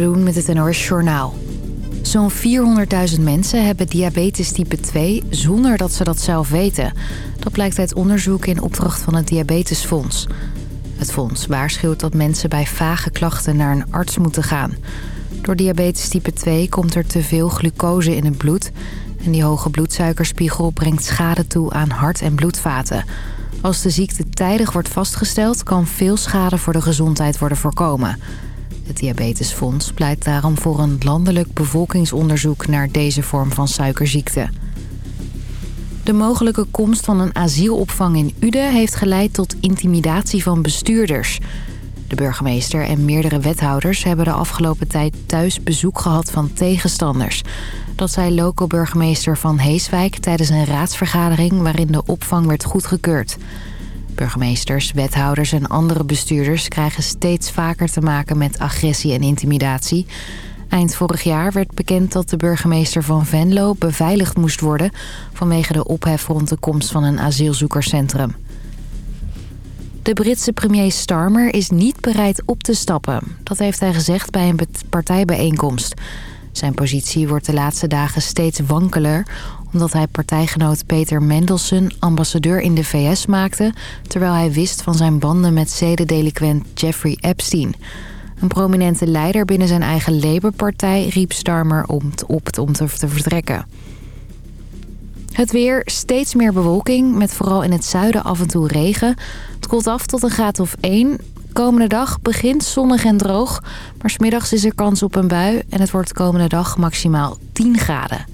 doen met het NOS Journaal. Zo'n 400.000 mensen hebben diabetes type 2 zonder dat ze dat zelf weten. Dat blijkt uit onderzoek in opdracht van het Diabetesfonds. Het fonds waarschuwt dat mensen bij vage klachten naar een arts moeten gaan. Door diabetes type 2 komt er te veel glucose in het bloed... en die hoge bloedsuikerspiegel brengt schade toe aan hart- en bloedvaten. Als de ziekte tijdig wordt vastgesteld... kan veel schade voor de gezondheid worden voorkomen... Het Diabetesfonds pleit daarom voor een landelijk bevolkingsonderzoek naar deze vorm van suikerziekte. De mogelijke komst van een asielopvang in Uden heeft geleid tot intimidatie van bestuurders. De burgemeester en meerdere wethouders hebben de afgelopen tijd thuis bezoek gehad van tegenstanders. Dat zei loco-burgemeester Van Heeswijk tijdens een raadsvergadering waarin de opvang werd goedgekeurd. Burgemeesters, wethouders en andere bestuurders krijgen steeds vaker te maken met agressie en intimidatie. Eind vorig jaar werd bekend dat de burgemeester van Venlo beveiligd moest worden... vanwege de ophef rond de komst van een asielzoekerscentrum. De Britse premier Starmer is niet bereid op te stappen. Dat heeft hij gezegd bij een partijbijeenkomst. Zijn positie wordt de laatste dagen steeds wankeler omdat hij partijgenoot Peter Mendelssohn ambassadeur in de VS maakte... terwijl hij wist van zijn banden met zedendeliquent Jeffrey Epstein. Een prominente leider binnen zijn eigen Labour-partij riep Starmer om op om te vertrekken. Het weer, steeds meer bewolking, met vooral in het zuiden af en toe regen. Het koelt af tot een graad of 1. Komende dag begint zonnig en droog, maar smiddags is er kans op een bui... en het wordt komende dag maximaal 10 graden.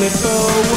me so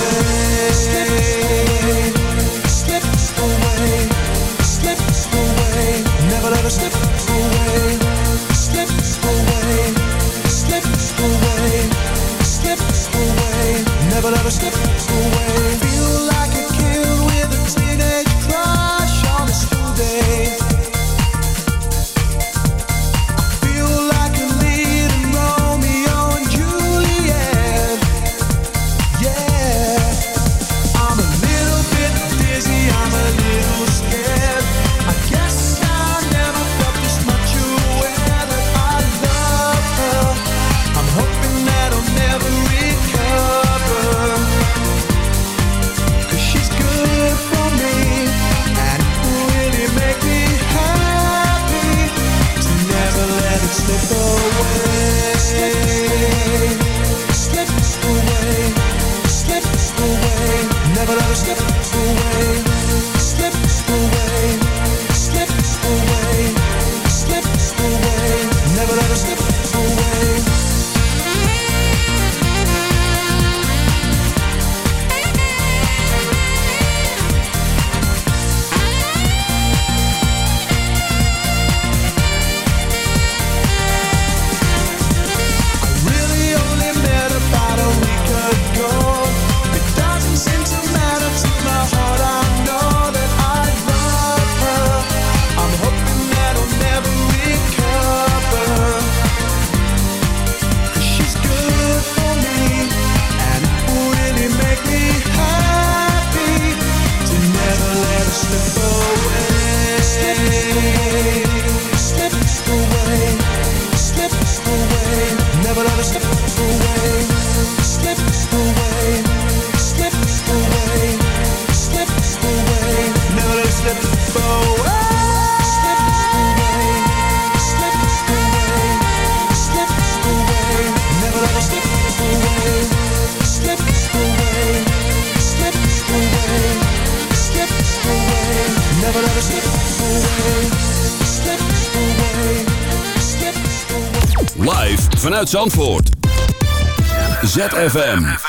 Vanuit Zandvoort. ZFM.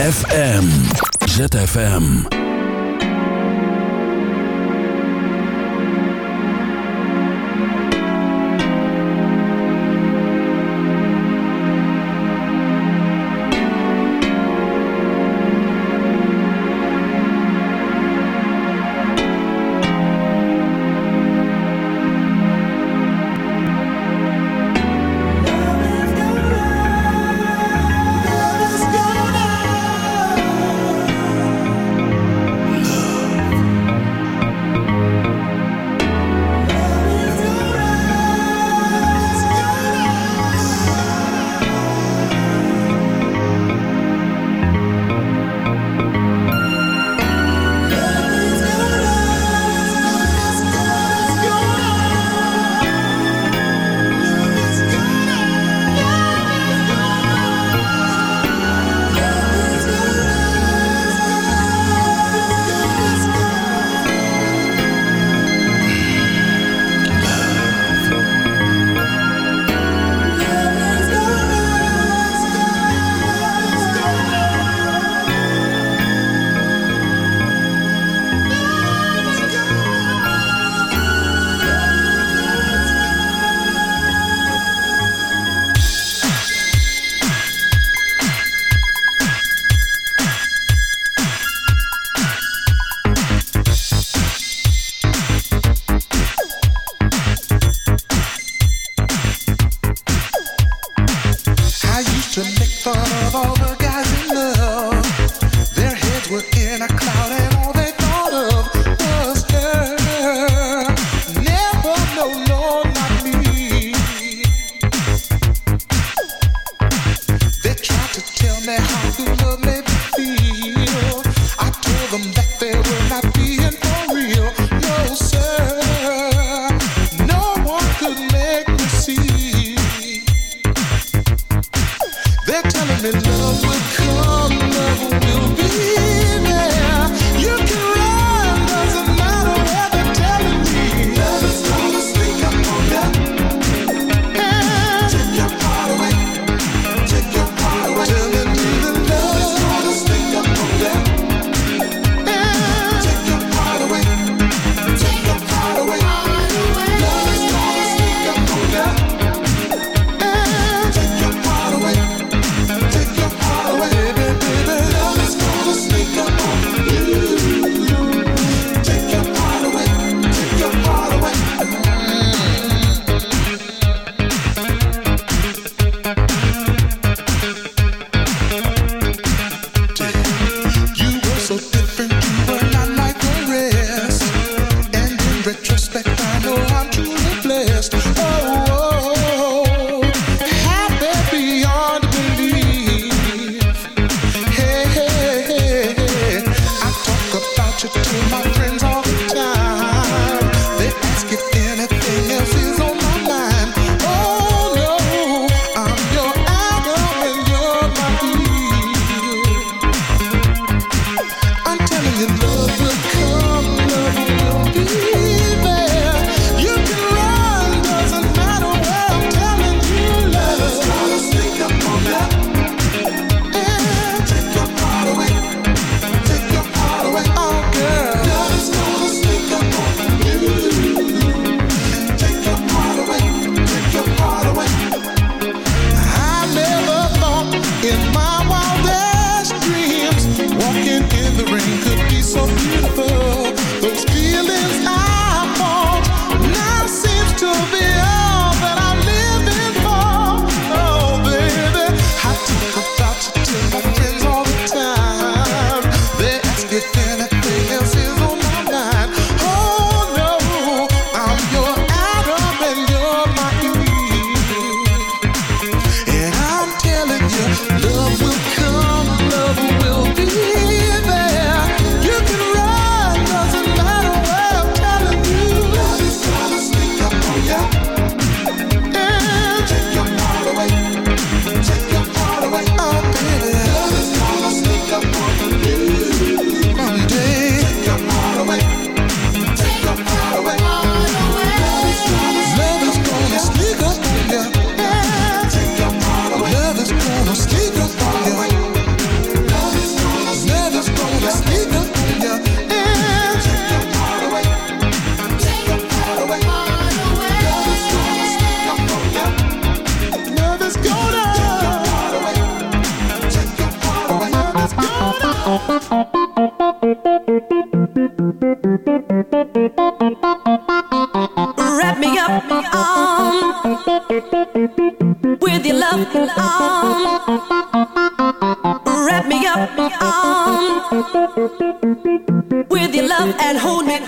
ZFM. ZFM. of all the guys in love. Their heads were in a cloud. with your love and hold me.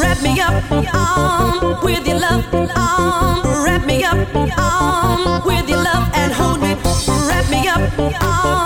Wrap me up on with your love. Um, wrap me up um, with your love and hold me. Wrap me up.